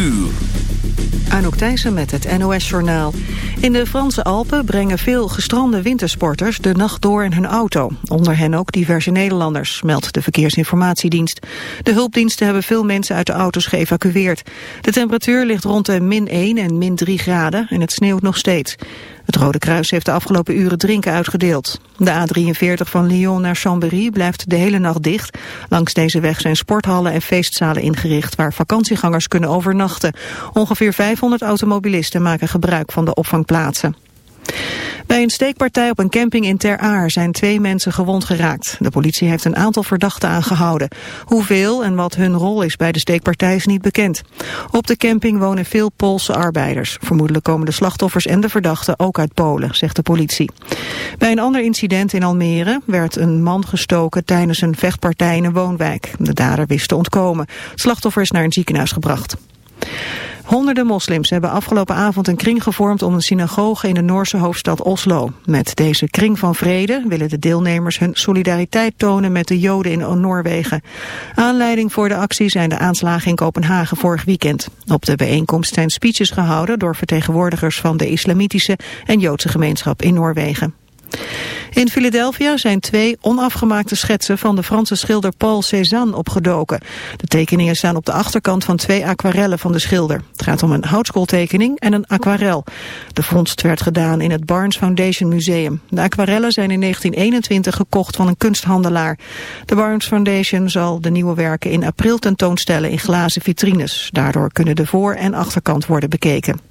uur. Anouk Thijssen met het NOS-journaal. In de Franse Alpen brengen veel gestrande wintersporters de nacht door in hun auto. Onder hen ook diverse Nederlanders, meldt de Verkeersinformatiedienst. De hulpdiensten hebben veel mensen uit de auto's geëvacueerd. De temperatuur ligt rond de min 1 en min 3 graden en het sneeuwt nog steeds. Het Rode Kruis heeft de afgelopen uren drinken uitgedeeld. De A43 van Lyon naar Chambéry blijft de hele nacht dicht. Langs deze weg zijn sporthallen en feestzalen ingericht... waar vakantiegangers kunnen overnachten. Ongeveer 500 automobilisten maken gebruik van de opvangplaatsen. Bij een steekpartij op een camping in Ter Aar zijn twee mensen gewond geraakt. De politie heeft een aantal verdachten aangehouden. Hoeveel en wat hun rol is bij de steekpartij is niet bekend. Op de camping wonen veel Poolse arbeiders. Vermoedelijk komen de slachtoffers en de verdachten ook uit Polen, zegt de politie. Bij een ander incident in Almere werd een man gestoken tijdens een vechtpartij in een woonwijk. De dader wist te ontkomen. Slachtoffer is naar een ziekenhuis gebracht. Honderden moslims hebben afgelopen avond een kring gevormd om een synagoge in de Noorse hoofdstad Oslo. Met deze kring van vrede willen de deelnemers hun solidariteit tonen met de Joden in Noorwegen. Aanleiding voor de actie zijn de aanslagen in Kopenhagen vorig weekend. Op de bijeenkomst zijn speeches gehouden door vertegenwoordigers van de islamitische en Joodse gemeenschap in Noorwegen. In Philadelphia zijn twee onafgemaakte schetsen van de Franse schilder Paul Cézanne opgedoken. De tekeningen staan op de achterkant van twee aquarellen van de schilder. Het gaat om een houtskooltekening en een aquarel. De vondst werd gedaan in het Barnes Foundation Museum. De aquarellen zijn in 1921 gekocht van een kunsthandelaar. De Barnes Foundation zal de nieuwe werken in april tentoonstellen in glazen vitrines. Daardoor kunnen de voor- en achterkant worden bekeken.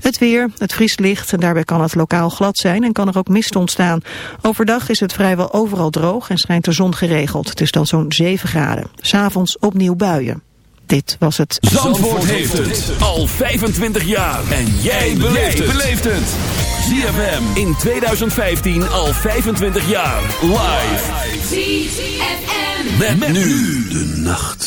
Het weer, het vriest licht en daarbij kan het lokaal glad zijn en kan er ook mist ontstaan. Overdag is het vrijwel overal droog en schijnt de zon geregeld. Het is dan zo'n 7 graden. S'avonds opnieuw buien. Dit was het. Zandvoort, heeft het al 25 jaar. En jij beleeft het. ZFM in 2015 al 25 jaar. Live. ZFM. Met, nu de nacht.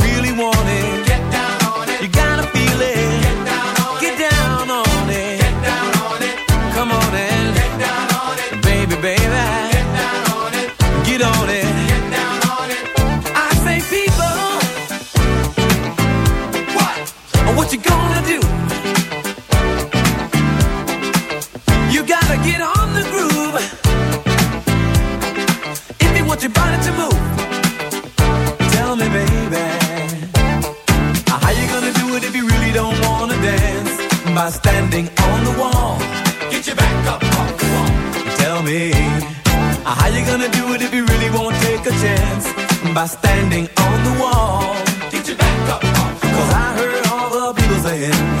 Baby. How you gonna do it if you really don't wanna dance? By standing on the wall. Get your back up the wall. Tell me. How you gonna do it if you really won't take a chance? By standing on the wall. Get your back. Cause I heard all the people saying,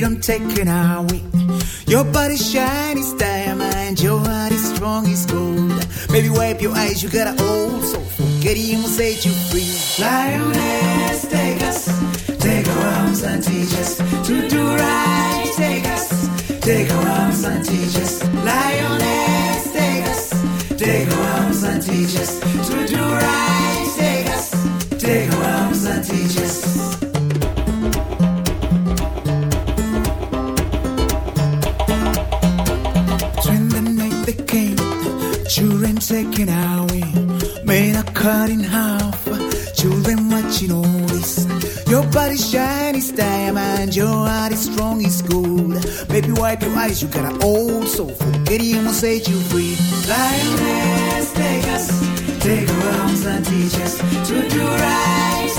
freedom taken away. Your body shiny, is diamond, your heart is strong as gold. Baby, wipe your eyes, you got an old soul. Forget him, will set you free. Lioness, take us, take our arms and teach us to do right. Take us, take our arms and teach us. Lioness, take us, take our arms and teach us. wipe your eyes, you got an old soul. Queríamos set you free. Lioness, take us, take our arms and teach us to do right.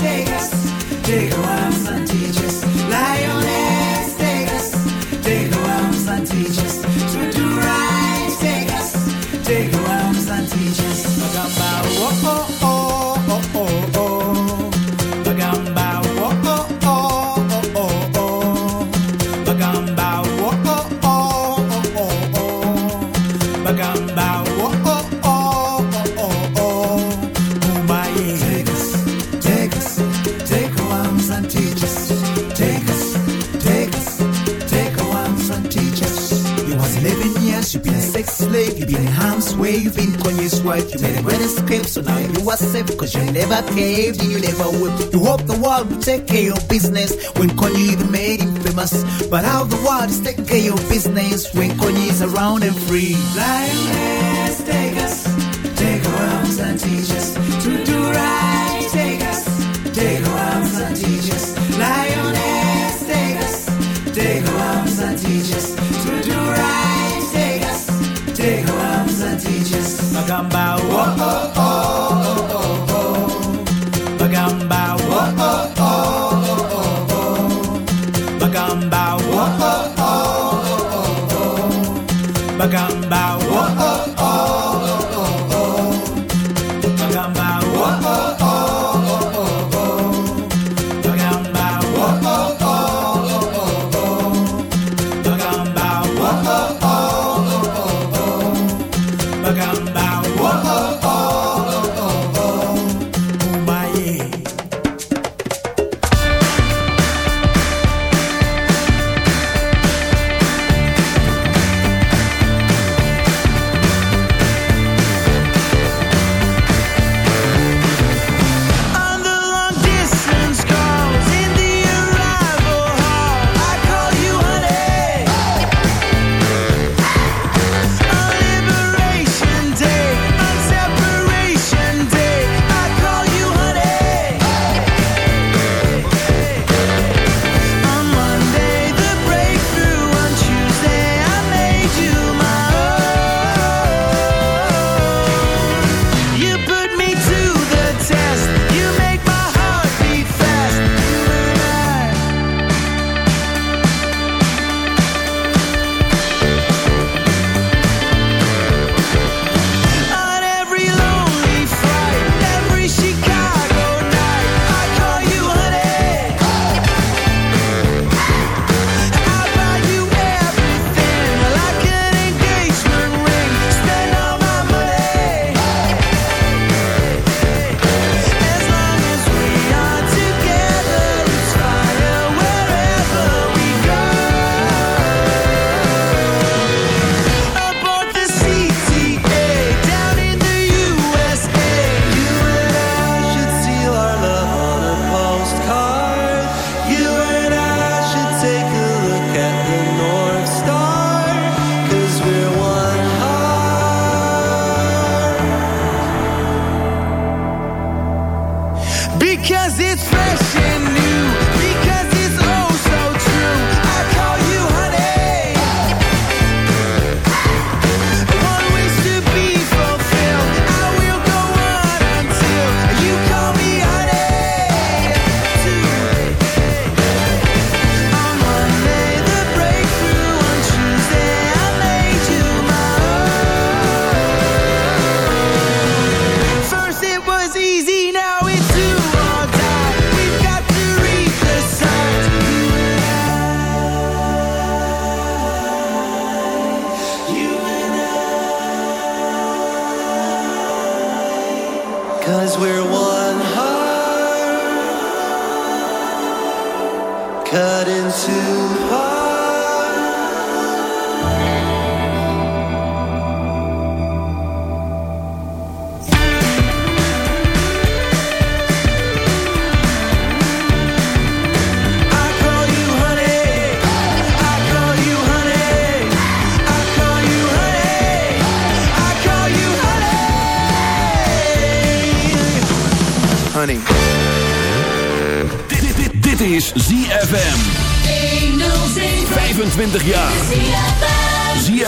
Cause you never caved and you never will. You hope the world will take care of business when Kanye even made him famous. But how the world is taking care of business when Kanye is around and free. Like,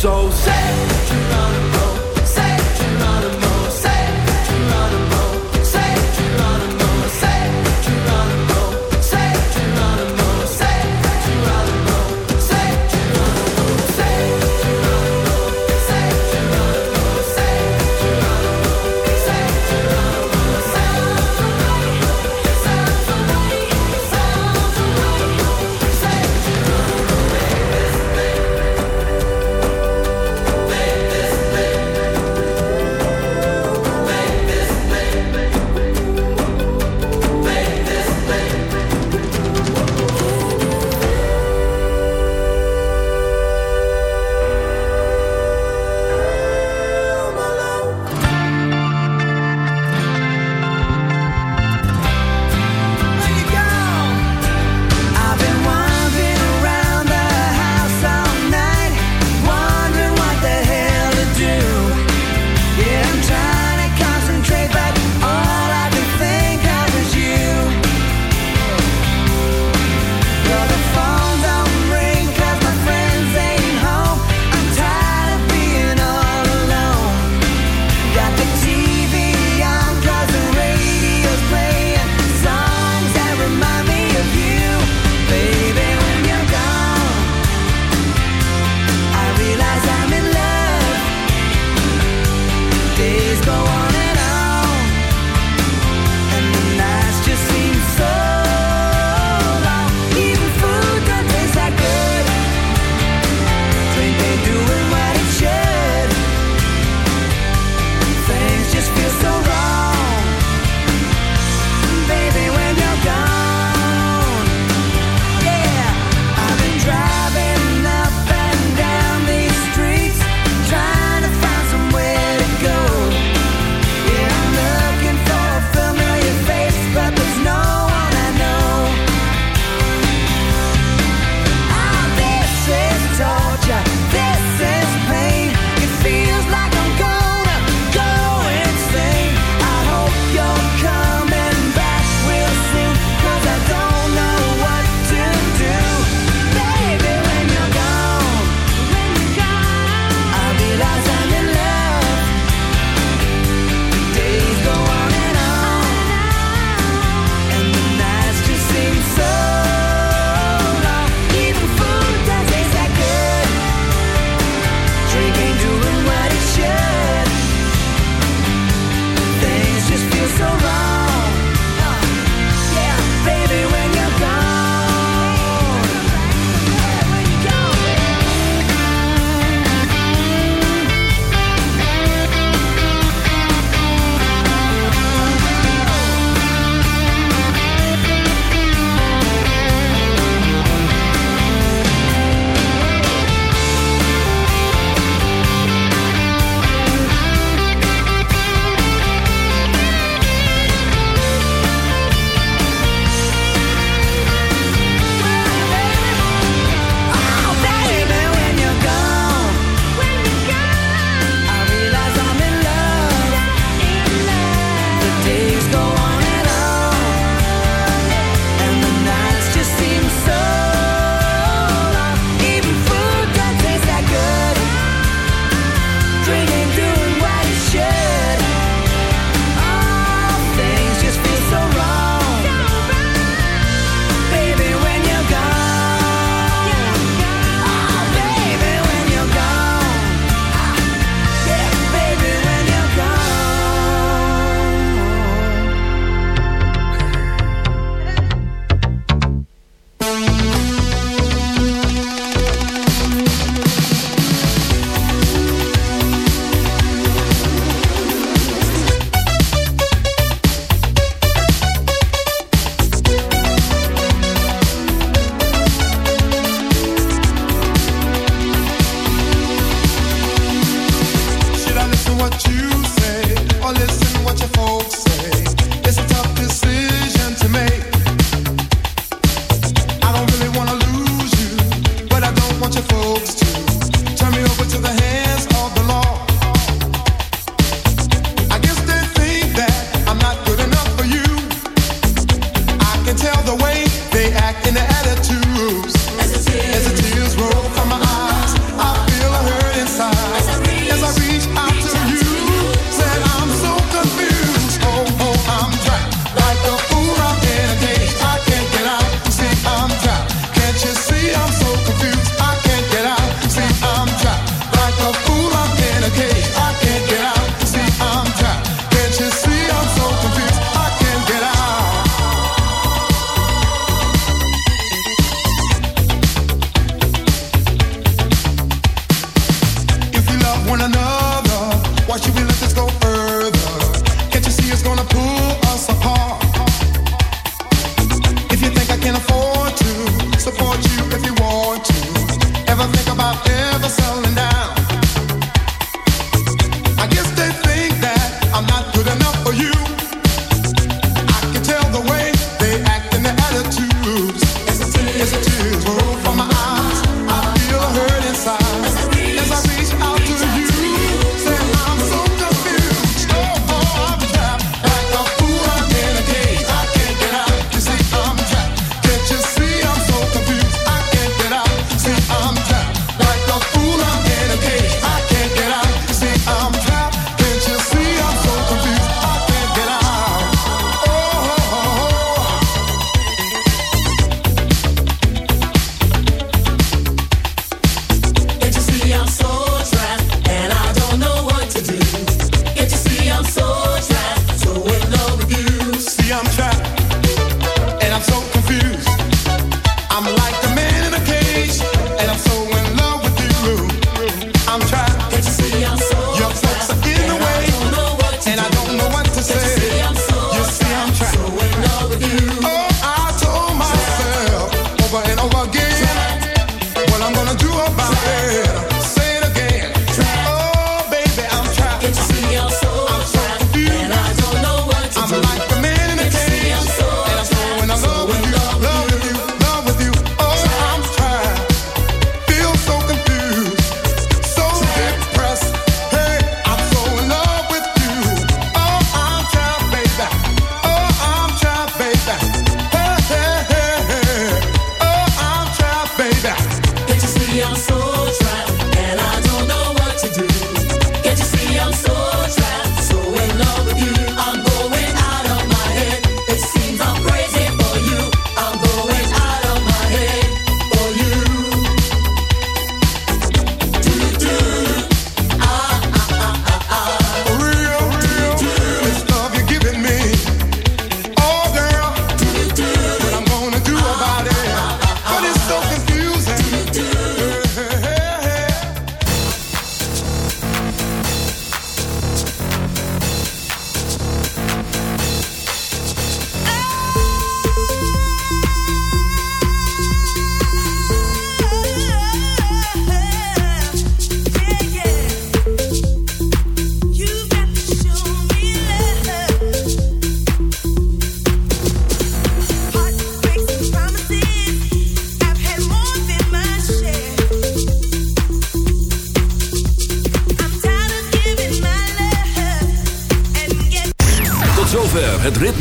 so sick